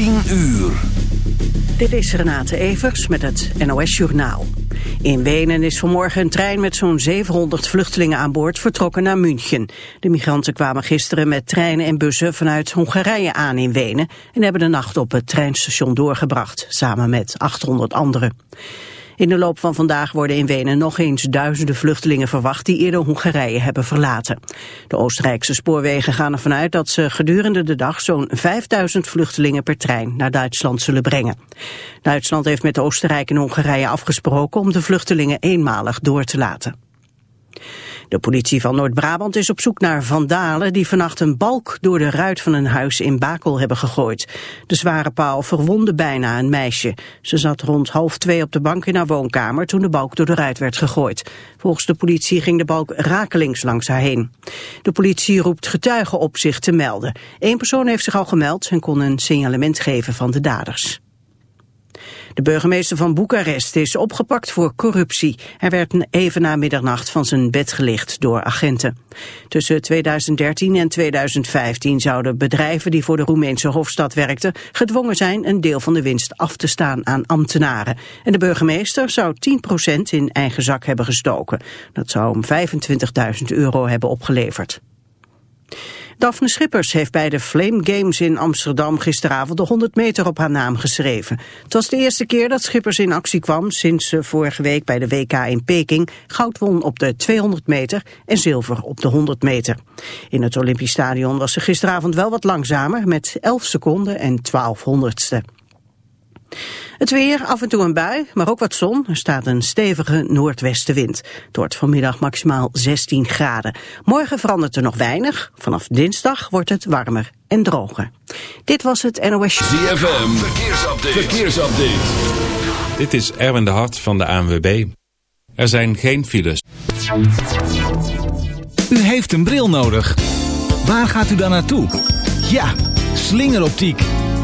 10 uur. Dit is Renate Evers met het NOS Journaal. In Wenen is vanmorgen een trein met zo'n 700 vluchtelingen aan boord vertrokken naar München. De migranten kwamen gisteren met treinen en bussen vanuit Hongarije aan in Wenen... en hebben de nacht op het treinstation doorgebracht, samen met 800 anderen. In de loop van vandaag worden in Wenen nog eens duizenden vluchtelingen verwacht die eerder Hongarije hebben verlaten. De Oostenrijkse spoorwegen gaan ervan uit dat ze gedurende de dag zo'n 5000 vluchtelingen per trein naar Duitsland zullen brengen. Duitsland heeft met Oostenrijk en Hongarije afgesproken om de vluchtelingen eenmalig door te laten. De politie van Noord-Brabant is op zoek naar vandalen die vannacht een balk door de ruit van een huis in Bakel hebben gegooid. De zware paal verwonde bijna een meisje. Ze zat rond half twee op de bank in haar woonkamer toen de balk door de ruit werd gegooid. Volgens de politie ging de balk rakelings langs haar heen. De politie roept getuigen op zich te melden. Eén persoon heeft zich al gemeld en kon een signalement geven van de daders. De burgemeester van Boekarest is opgepakt voor corruptie. Hij werd even na middernacht van zijn bed gelicht door agenten. Tussen 2013 en 2015 zouden bedrijven die voor de Roemeense hoofdstad werkten... gedwongen zijn een deel van de winst af te staan aan ambtenaren. En de burgemeester zou 10% in eigen zak hebben gestoken. Dat zou hem 25.000 euro hebben opgeleverd. Daphne Schippers heeft bij de Flame Games in Amsterdam gisteravond de 100 meter op haar naam geschreven. Het was de eerste keer dat Schippers in actie kwam sinds ze vorige week bij de WK in Peking goud won op de 200 meter en zilver op de 100 meter. In het Olympisch Stadion was ze gisteravond wel wat langzamer met 11 seconden en 12 honderdste. Het weer, af en toe een bui, maar ook wat zon. Er staat een stevige noordwestenwind. Het wordt vanmiddag maximaal 16 graden. Morgen verandert er nog weinig. Vanaf dinsdag wordt het warmer en droger. Dit was het NOS... ZFM, verkeersupdate. verkeersupdate. Dit is Erwin de Hart van de ANWB. Er zijn geen files. U heeft een bril nodig. Waar gaat u dan naartoe? Ja, slingeroptiek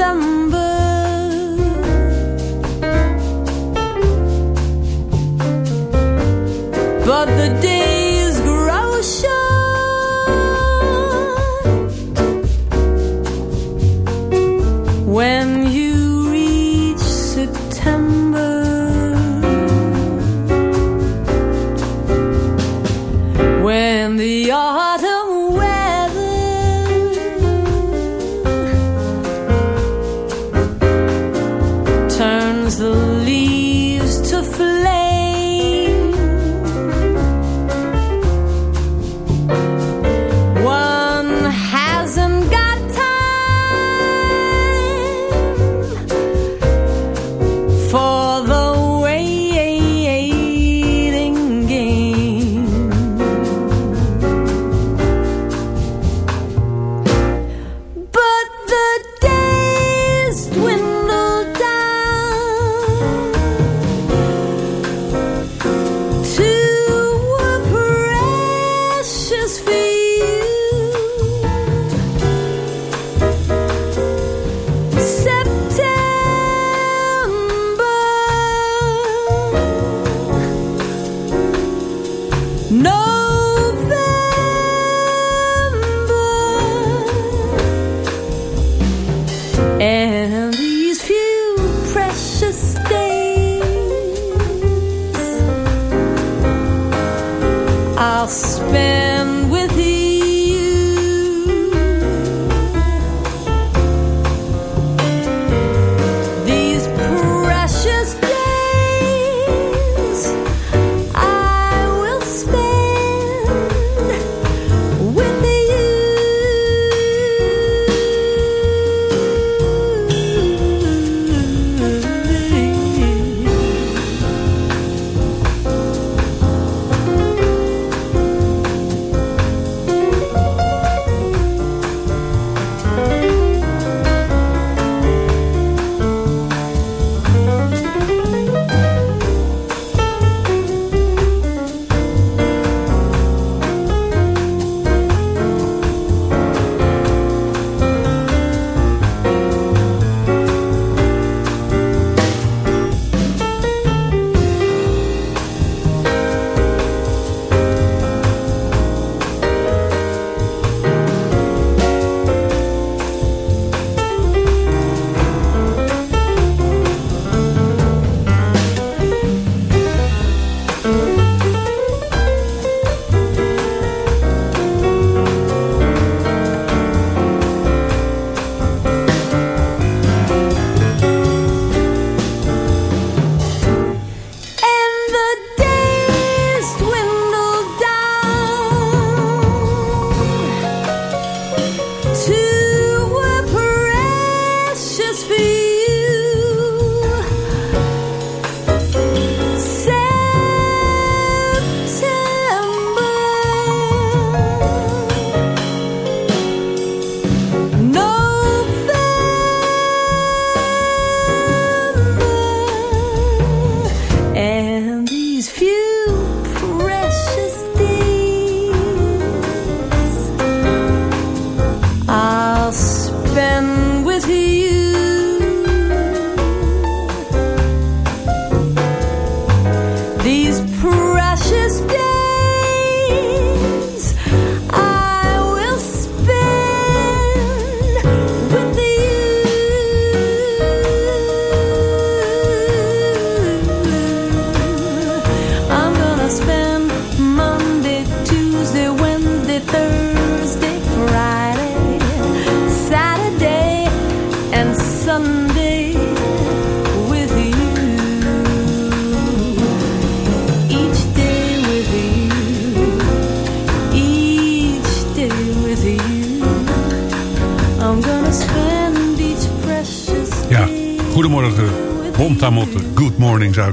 some precious days I'll spend.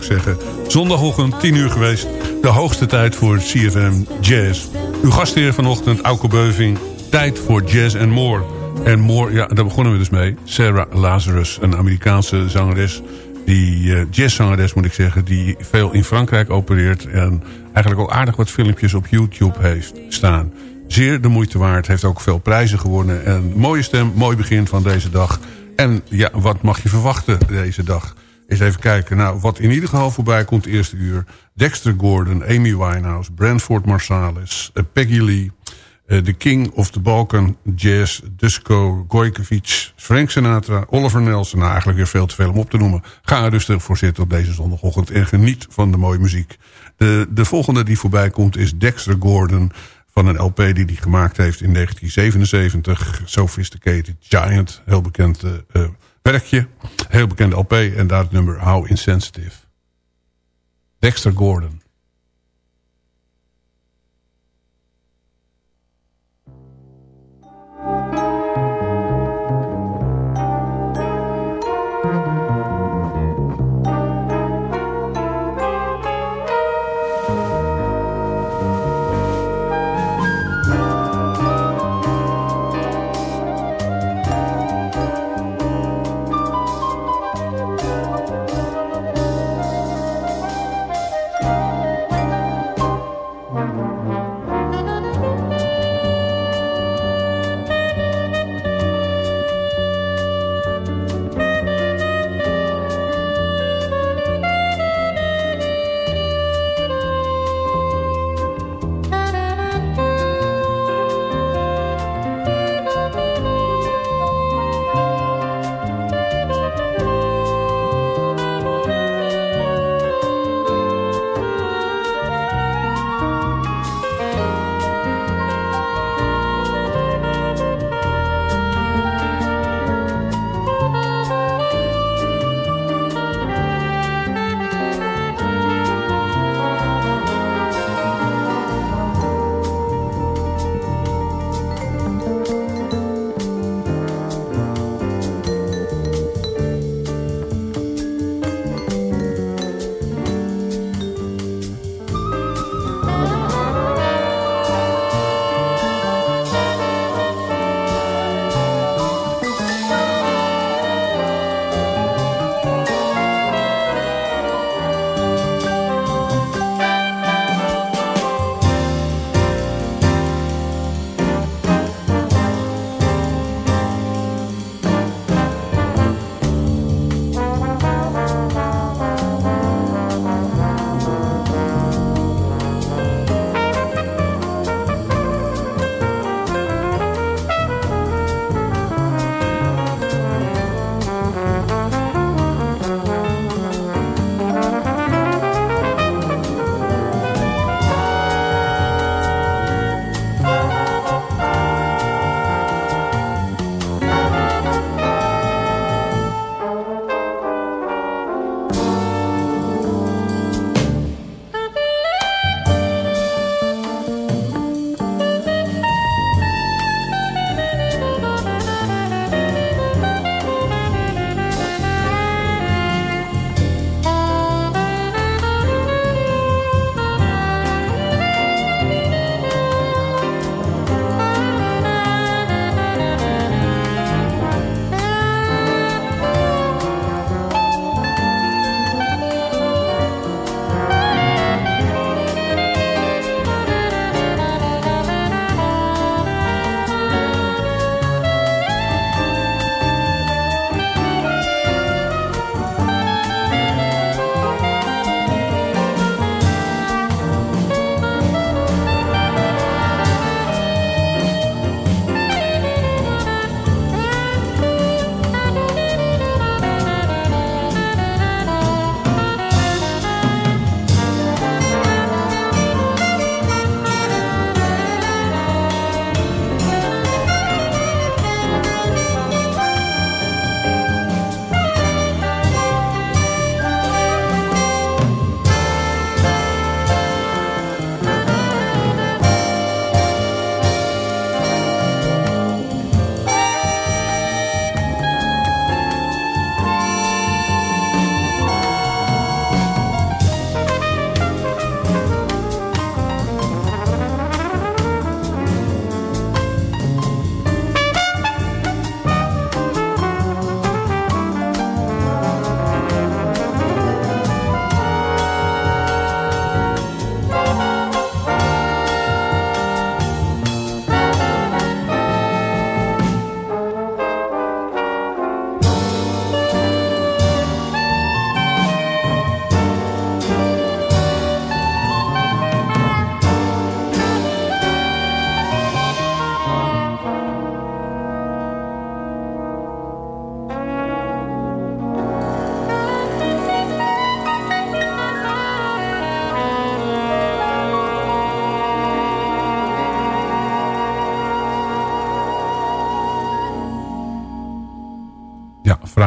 Zeggen. Zondagochtend, 10 uur geweest. De hoogste tijd voor CFM Jazz. Uw gastheer vanochtend, Auke Beuving. Tijd voor jazz en more. En more, ja, daar begonnen we dus mee. Sarah Lazarus, een Amerikaanse zangeres. Die eh, jazzzangeres moet ik zeggen. Die veel in Frankrijk opereert. En eigenlijk ook aardig wat filmpjes op YouTube heeft staan. Zeer de moeite waard. Heeft ook veel prijzen gewonnen. En mooie stem, mooi begin van deze dag. En ja, wat mag je verwachten deze dag? Even kijken. Nou, wat in ieder geval voorbij komt eerste uur. Dexter Gordon, Amy Winehouse, Branford Marsalis, eh, Peggy Lee... eh, The King of the Balkan Jazz, Dusko, Gojkovic, Frank Sinatra, Oliver Nelson. Nou, eigenlijk weer veel te veel om op te noemen. Ga er rustig voor zitten op deze zondagochtend en geniet van de mooie muziek. De, de volgende die voorbij komt is Dexter Gordon van een LP die hij gemaakt heeft in 1977. Sophisticated Giant, heel bekend eh, werkje. Heel bekende LP en daar het nummer How Insensitive. Dexter Gordon.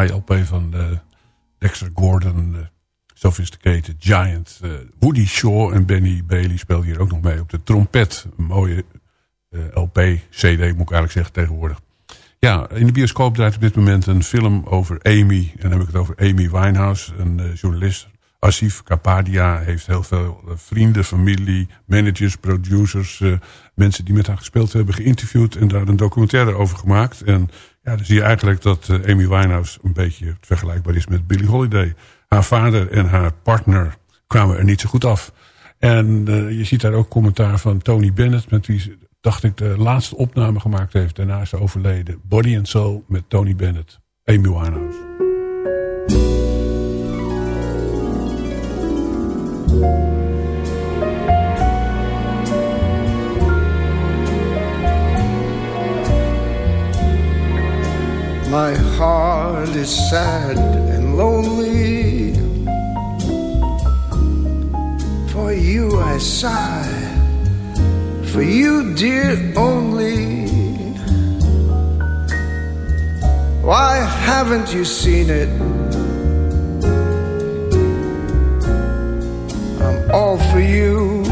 LP van Dexter Gordon... Uh, Sophisticated Giant. Uh, Woody Shaw en Benny Bailey speelden hier ook nog mee op de trompet. Een mooie LP, CD moet ik eigenlijk zeggen tegenwoordig. Ja, in de bioscoop draait op dit moment een film over Amy. En dan heb ik het over Amy Winehouse, een journalist Asif Kapadia heeft heel veel eh, vrienden, familie, managers, producers... Uh, mensen die met haar gespeeld hebben geïnterviewd... en daar een documentaire over gemaakt. En ja, dan zie je eigenlijk dat uh, Amy Winehouse een beetje vergelijkbaar is met Billie Holiday. Haar vader en haar partner kwamen er niet zo goed af. En je ziet daar ook commentaar van Tony Bennett... met wie, dacht ik, de laatste opname gemaakt heeft. Daarna is ze overleden. Body and Soul met Tony Bennett. Amy Winehouse. My heart is sad and lonely. For you I sigh, for you, dear, only. Why haven't you seen it? All for you,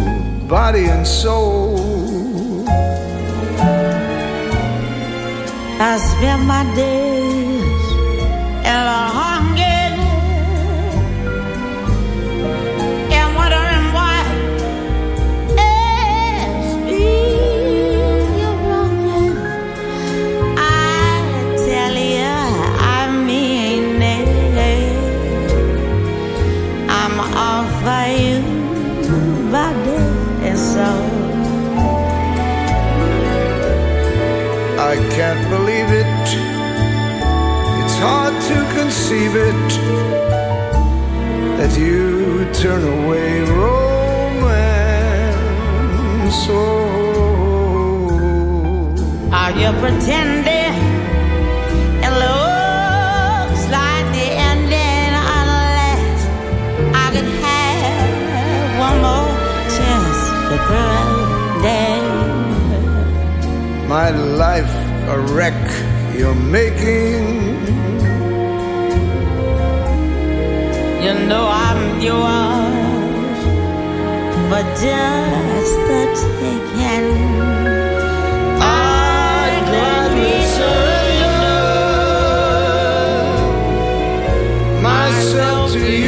body and soul. I spend my days in a it that you turn away romance. Oh, Are you pretending? It looks like the ending unless I could have one more chance to pretend. my life a wreck you're making. You know I'm yours for just the taking. I'd gladly surrender myself to you,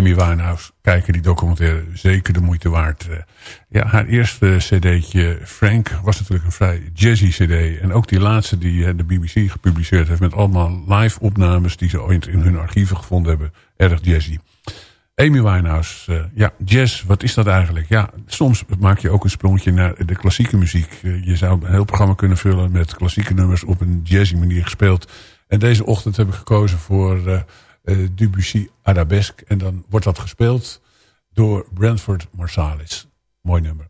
Amy Winehouse. Kijken die documentaire. Zeker de moeite waard. Eh, Ja, haar eerste cd'tje Frank was natuurlijk een vrij jazzy cd. En ook die laatste die eh, de BBC gepubliceerd heeft... met allemaal live opnames die ze ooit in hun archieven gevonden hebben. Erg jazzy. Amy Winehouse, eh, ja, jazz, wat is dat eigenlijk? Ja, soms maak je ook een sprongetje naar de klassieke muziek. Je zou een heel programma kunnen vullen met klassieke nummers op een jazzy manier gespeeld. En deze ochtend heb ik gekozen voor Debussy Arabesque. En dan wordt dat gespeeld door Brentford Marsalis. Mooi nummer.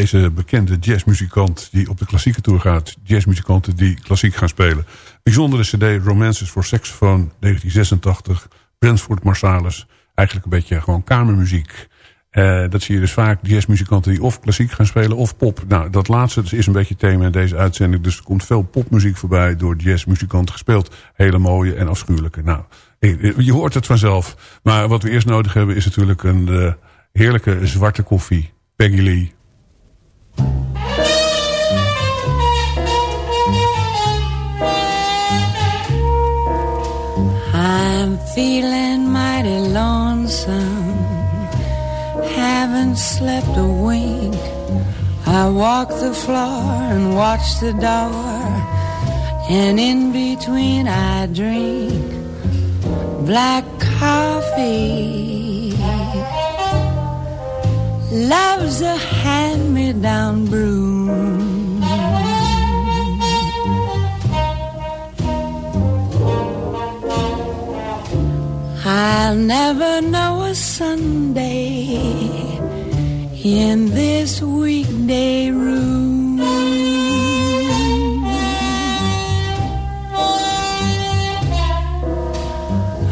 Deze bekende jazzmuzikant die op de klassieke tour gaat. Jazzmuzikanten die klassiek gaan spelen. Bijzondere cd Romances for Saxophone 1986. Brentford Marsalis. Eigenlijk een beetje gewoon kamermuziek. Uh, dat zie je dus vaak jazzmuzikanten die of klassiek gaan spelen of pop. Nou, dat laatste is een beetje thema in deze uitzending. Dus er komt veel popmuziek voorbij door jazzmuzikanten gespeeld. Hele mooie en afschuwelijke. Nou, je hoort het vanzelf. Maar wat we eerst nodig hebben is natuurlijk een uh, heerlijke zwarte koffie. Peggy Lee. I'm feeling mighty lonesome. Haven't slept a wink. I walk the floor and watch the door. And in between I drink Black coffee Love's a hand-me-down broom I'll never know a Sunday in this weekday room.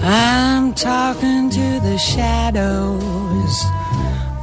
I'm talking to the shadows,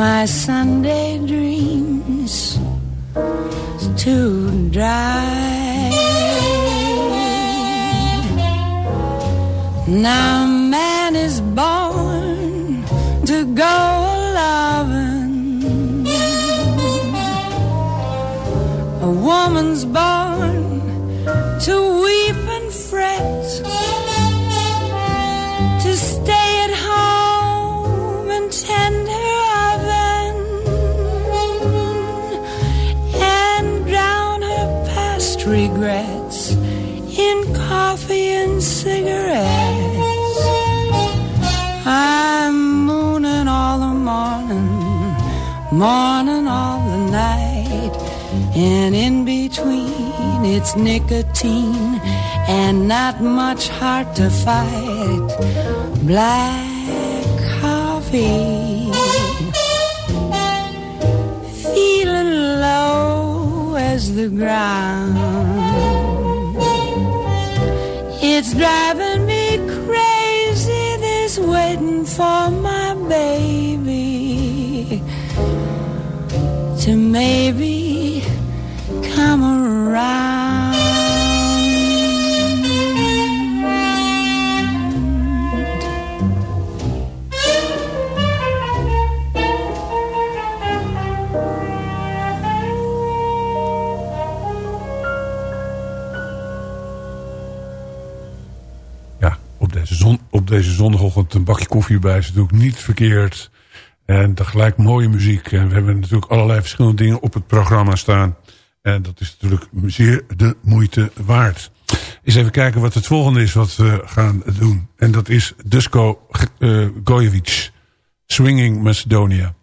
my Sunday dreams too dry. Now man is born to go loving. A woman's born to weep morning all the night, and in between it's nicotine and not much heart to fight. Black coffee, feeling low as the ground. It's driving me crazy, this waiting for my baby to maybe come around. deze, zon, op deze zondagochtend een bakje koffie erbij is natuurlijk niet verkeerd. En tegelijk mooie muziek. En we hebben natuurlijk allerlei verschillende dingen op het programma staan. En dat is natuurlijk zeer de moeite waard. Eens even kijken wat het volgende is wat we gaan doen. En dat is Dusko uh, Gojevic. Swinging Macedonia.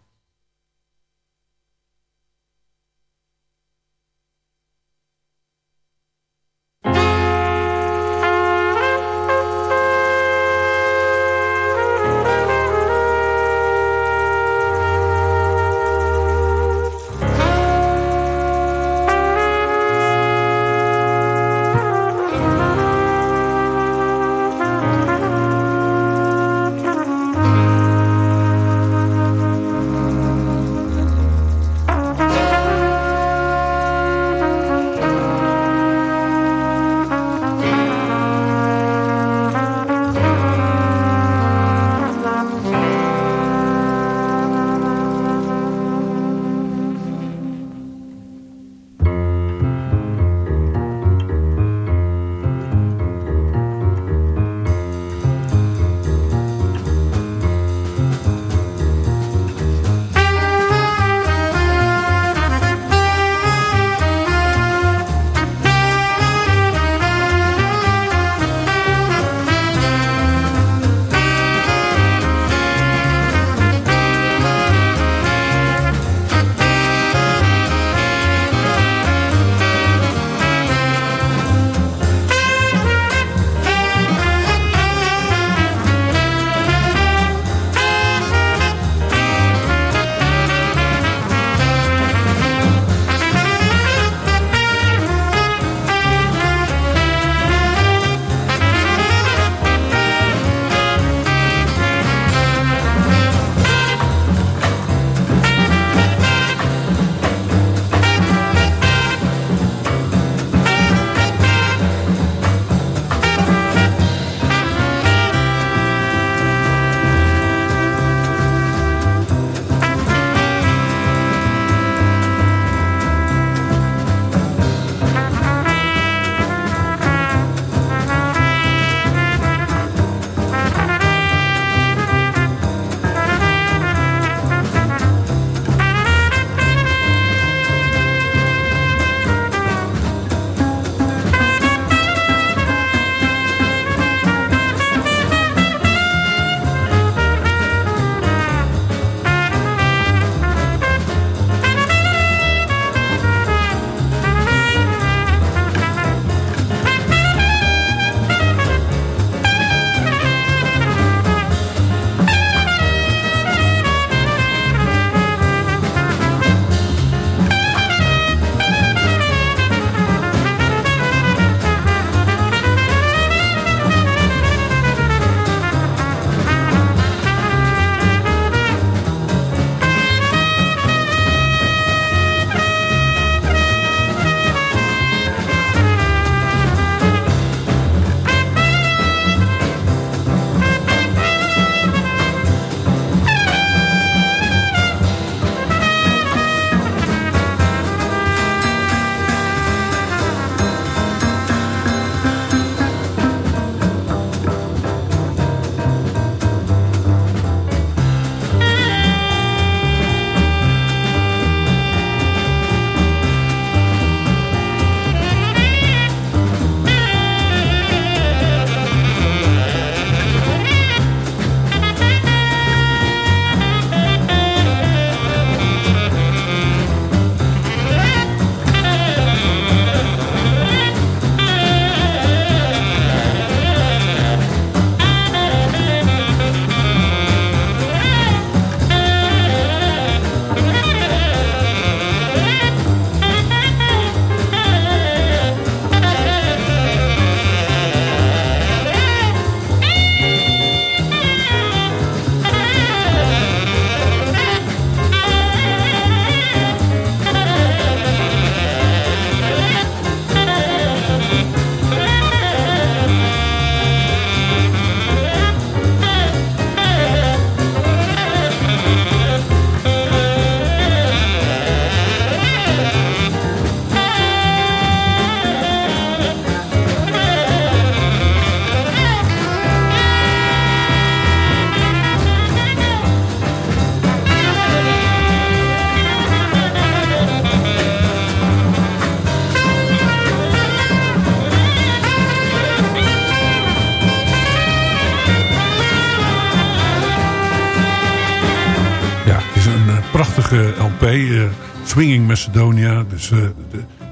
Dus eh,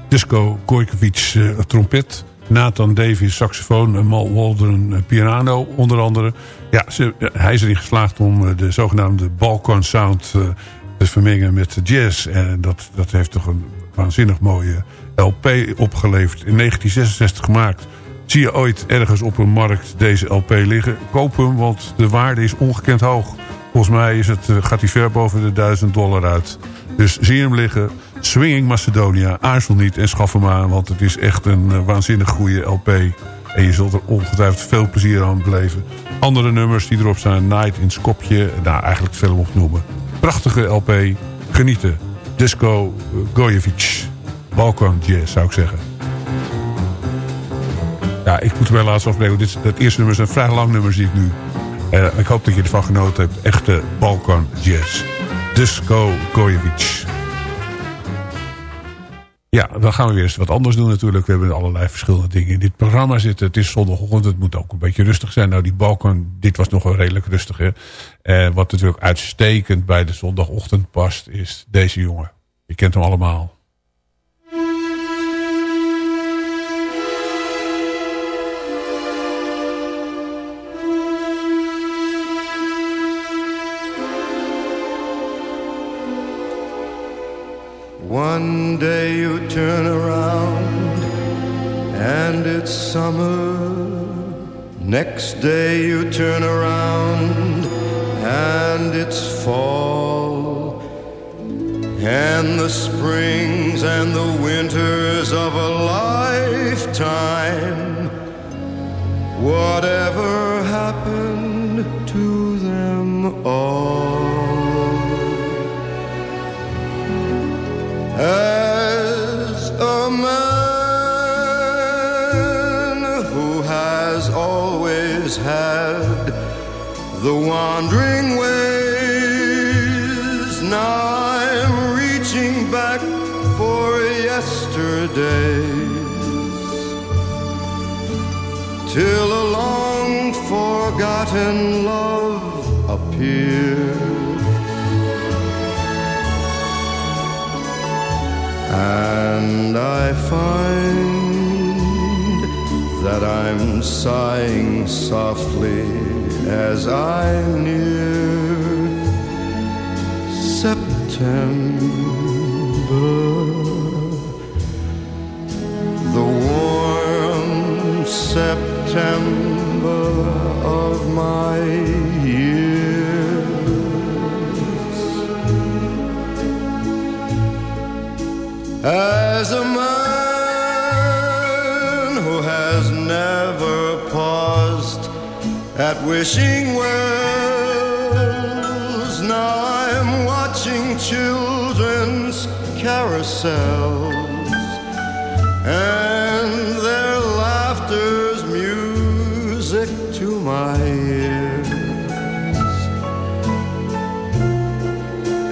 Disco Gojkovic eh, trompet. Nathan Davis saxofoon. en Mal Waldron eh, piano onder andere. Ja, ze, eh, hij is erin geslaagd om eh, de zogenaamde Balkan Sound eh, te vermengen met jazz. En dat, dat heeft toch een waanzinnig mooie LP opgeleverd. In 1966 gemaakt. Zie je ooit ergens op een markt deze LP liggen? Koop hem, want de waarde is ongekend hoog. Volgens mij is het, eh, gaat hij ver boven de 1000 dollar uit. Dus zie hem liggen. Swinging Macedonia. Aarzel niet en schaf hem aan. Want het is echt een eh, waanzinnig goede LP. En je zult er ongetwijfeld veel plezier aan beleven. Andere nummers die erop staan. Night in Skopje. Nou, eigenlijk veel op noemen. Prachtige LP. Genieten. Disco eh, Gojevic. Balkan Jazz zou ik zeggen. Ja, ik moet er wel laatst afbreken. Dit, het eerste nummer is een vrij lang nummer, zie ik nu. Eh, ik hoop dat je ervan genoten hebt. Echte Balkan Jazz. Disco Gojevic. Ja, dan gaan we weer eens wat anders doen natuurlijk. We hebben allerlei verschillende dingen in dit programma zitten. Het is zondagochtend, het moet ook een beetje rustig zijn. Nou, die Balkan, dit was nog wel redelijk rustig. Hè? En wat natuurlijk uitstekend bij de zondagochtend past, is deze jongen. Je kent hem allemaal. One day you turn around and it's summer. Next day you turn around and it's fall. And the springs and the winters of a lifetime. Whatever happened to them all? Wandering ways, now I'm reaching back for yesterdays. Till a long forgotten love appears. And I find that I'm sighing softly as I near September. The warm September of my years. As at wishing wells, now I'm watching children's carousels and their laughter's music to my ears.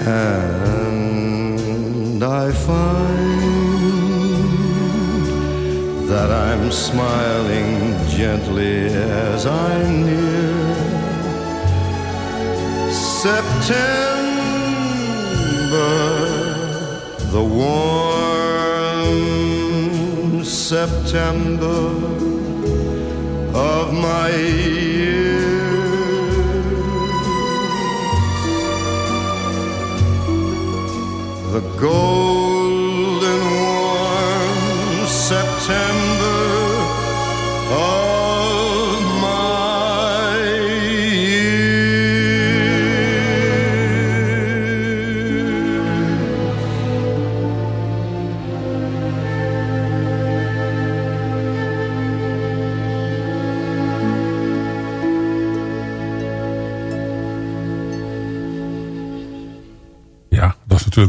And I find that I'm smiling gently as I'm near September, the warm September of my years. The golden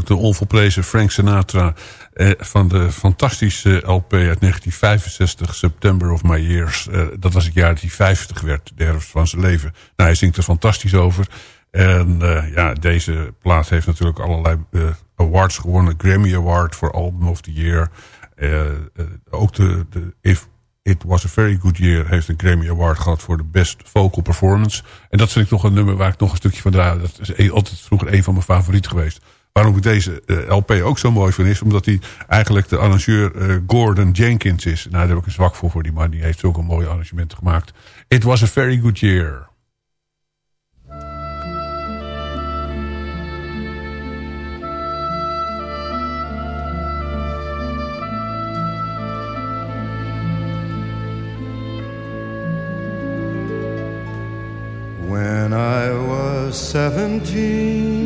de onvolprezen Frank Sinatra... Eh, van de fantastische LP uit 1965, September of My Years. Eh, dat was het jaar dat hij 50 werd, de herfst van zijn leven. Nou, hij zingt er fantastisch over. En eh, ja, deze plaat heeft natuurlijk allerlei eh, awards gewonnen. Grammy Award voor Album of the Year. Eh, eh, ook de, de If It Was a Very Good Year heeft een Grammy Award gehad voor de Best Vocal Performance. En dat vind ik nog een nummer waar ik nog een stukje van draai. Dat is e- altijd vroeger een van mijn favorieten geweest. Waarom ik deze eh, LP ook zo mooi vind is... omdat hij eigenlijk de arrangeur eh, Gordon Jenkins is. Nou, daar heb ik een zwak voor voor die man. Die heeft zulke mooie arrangementen gemaakt. It was a very good year. When I was seventeen,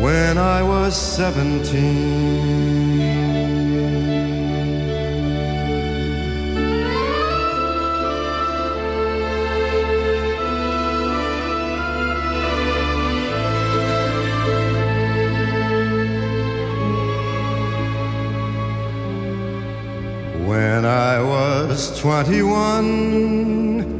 When I was seventeen. When I was 21,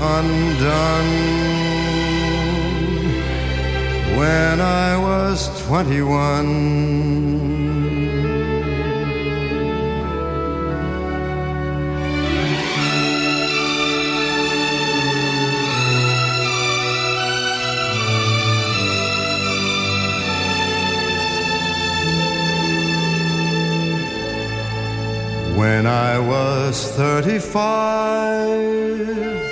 undone when I was 21. When I was 35,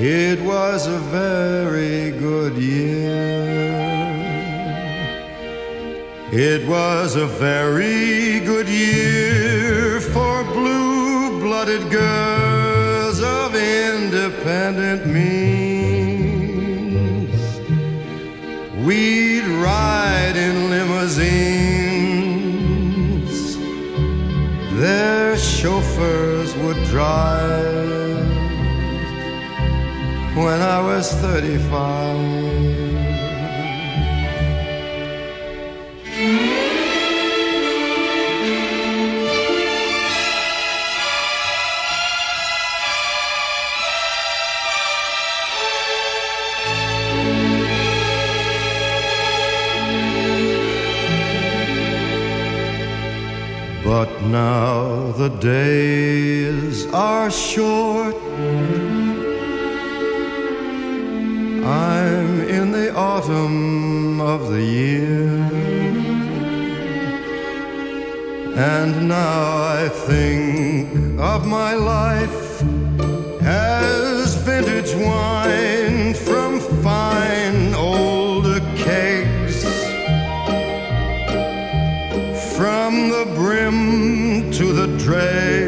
it was a very good year. It was a very good year for blue blooded girls of independent means. We'd ride in limousines their chauffeurs would drive when I was 35. But now the days are short. I'm in the autumn of the year. And now I think of my life as vintage wine from fine old kegs. From the brim to the dregs.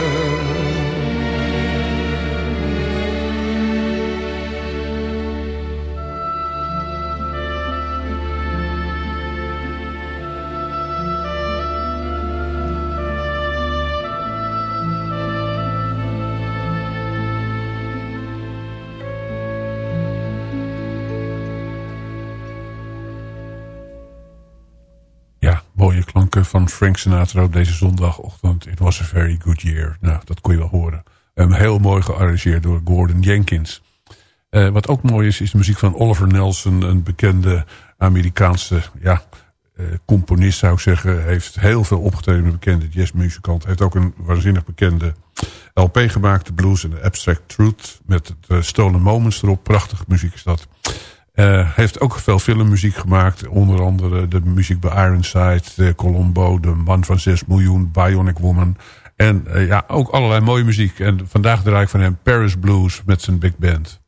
Van Frank Sinatra op deze zondagochtend. It was a very good year. Nou, dat kon je wel horen. Um, heel mooi gearrangeerd door Gordon Jenkins. Uh, wat ook mooi is, is de muziek van Oliver Nelson. Een bekende Amerikaanse ja, uh, componist zou ik zeggen. Heeft heel veel opgetreden met bekende jazzmuzikant. Heeft ook een waanzinnig bekende LP gemaakt, The Blues and the Abstract Truth. Met uh, Stolen Moments erop. Prachtige muziek is dat. Uh, heeft ook veel filmmuziek gemaakt. Onder andere de muziek bij Ironside, de Colombo, De Man van 6 miljoen, Bionic Woman. En uh, ja, ook allerlei mooie muziek. En vandaag draai ik van hem Paris Blues met zijn big band.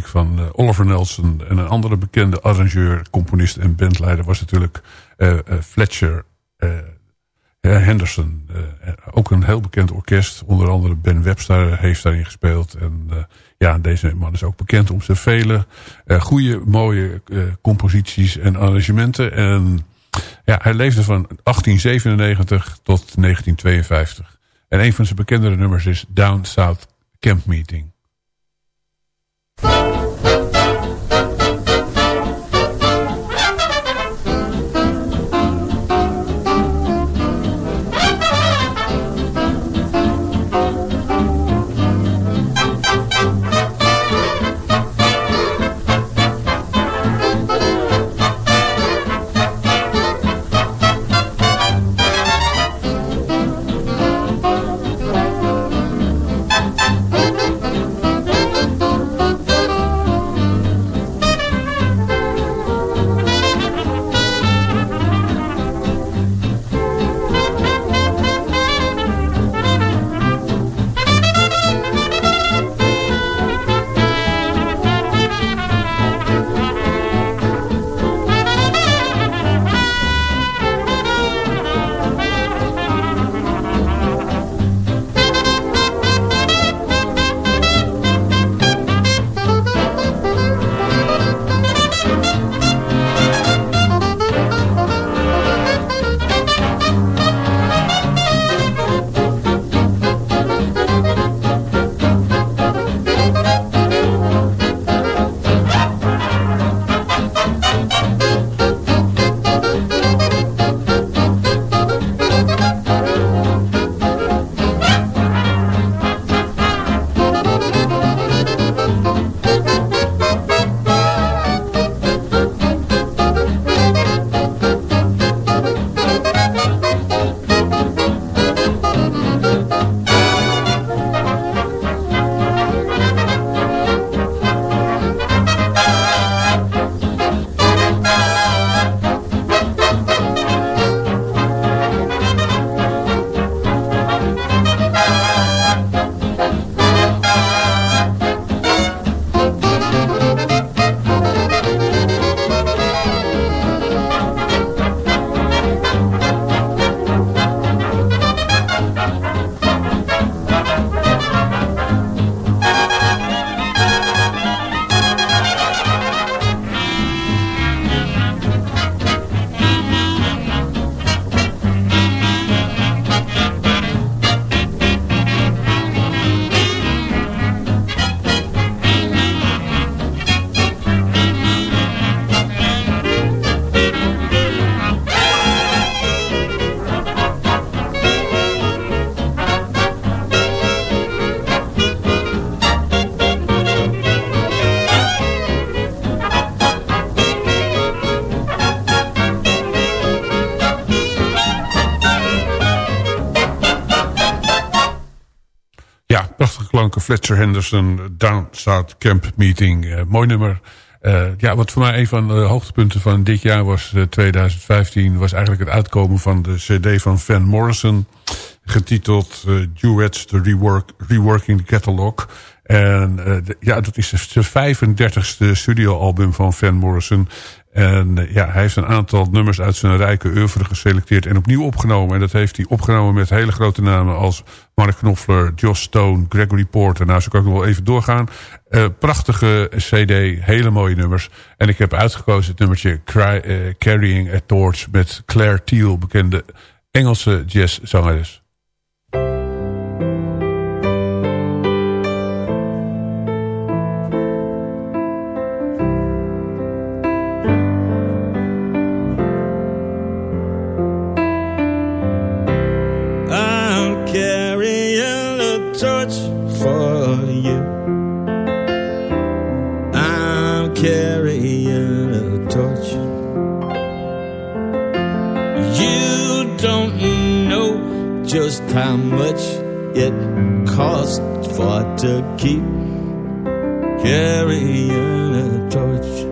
Van uh, Oliver Nelson. En een andere bekende arrangeur, componist en bandleider was natuurlijk uh, uh, Fletcher Henderson. ook een heel bekend orkest. Onder andere Ben Webster heeft daarin gespeeld. En ja, deze man is ook bekend om zijn vele goede, mooie composities en arrangementen. En ja, hij leefde van 1897 tot 1952. En een van zijn bekendere nummers is Down South Camp Meeting. Oh. Fletcher Henderson, Down South Camp Meeting. Eh, mooi nummer. Eh, ja, wat voor mij een van de hoogtepunten van dit jaar was, eh, 2015... was eigenlijk het uitkomen van de cd van Van Morrison... getiteld eh, Duets, the rework, Reworking the Catalog... En eh, de- ja, dat is zijn 35ste studioalbum van Van Morrison. En eh, ja, hij heeft een aantal nummers uit zijn rijke oeuvre geselecteerd en opnieuw opgenomen. En dat heeft hij opgenomen met hele grote namen als Mark Knopfler, Joss Stone, Gregory Porter. Nou, zo kan ik nog wel even doorgaan. Eh, prachtige cd, hele mooie nummers. En ik heb uitgekozen het nummertje eh, Carrying a Torch met Claire Thiel, bekende Engelse jazzzangeres. Just how much it costs for to keep carrying a torch.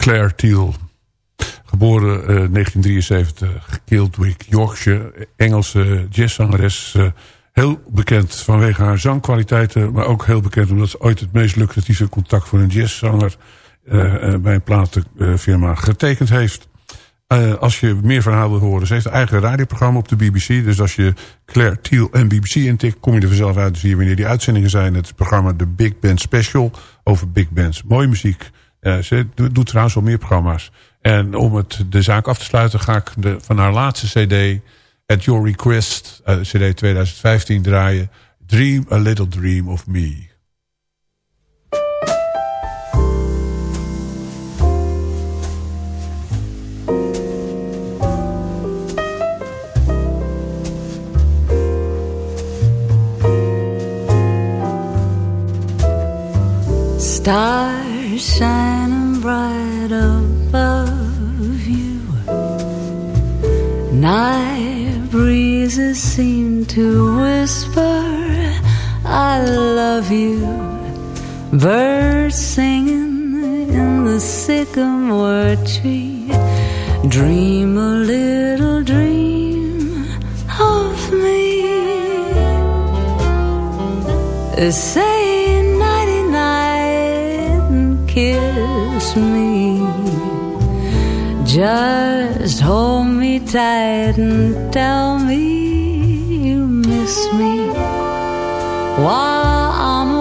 Claire Thiel. Geboren eh, 1973, Guildwick, Yorkshire. Engelse jazzzangeres. eh, heel bekend vanwege haar zangkwaliteiten. Maar ook heel bekend omdat ze ooit het meest lucratieve contact voor een jazzzanger... eh, eh, bij een platenfirma getekend heeft. Eh, als je meer van haar wil horen, ze heeft een eigen radioprogramma op de BBC. Dus als je Claire Thiel en BBC intikt, kom je er vanzelf uit. Dus zie je wanneer die uitzendingen zijn. Het programma The Big Band Special over big bands. Mooie muziek. Eh, ze doet, trouwens wel meer programma's. En om het, de zaak af te sluiten ga ik de, van haar laatste cd... At Your Request, eh, cd 2015 draaien. Dream a Little Dream of Me. Stars shining bright above you. Night breezes seem to whisper, I love you. Birds singing in the sycamore tree. Dream a little dream of me. Say kiss me. Just hold me tight and tell me you miss me. While I'm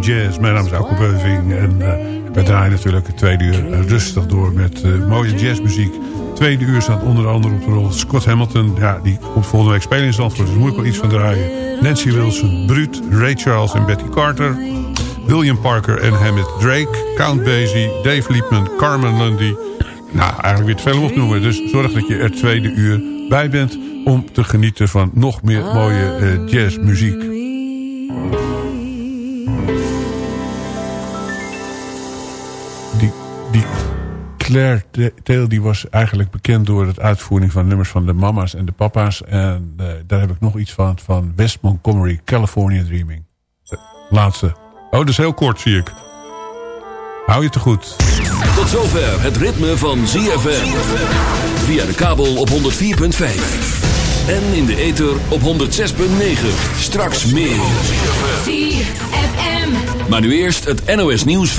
Jazz. Mijn naam is Alko Beuving en uh, we draaien natuurlijk het tweede uur rustig door met uh, mooie jazzmuziek. Tweede uur staat onder andere op de rol Scott Hamilton. Ja, die komt volgende week spelen in Zandvoort, dus moet ik wel iets van draaien. Nancy Wilson, Bruut, Ray Charles en Betty Carter. William Parker en Hammett Drake. Count Basie, Dave Liebman, Carmen Lundy. Nou, eigenlijk weer te veel om op te noemen. Dus zorg dat je er tweede uur bij bent om te genieten van nog meer mooie uh, jazzmuziek. Claire Taylor die was eigenlijk bekend door het uitvoering van nummers van de mama's en de papa's. En uh, daar heb ik nog iets van, van West Montgomery, California Dreaming. De laatste. Oh, dat is heel kort, zie ik. Hou je te goed. Tot zover het ritme van ZFM. Via de kabel op 104.5. En in de ether op 106.9. Straks meer. ZFM. Maar nu eerst het NOS nieuws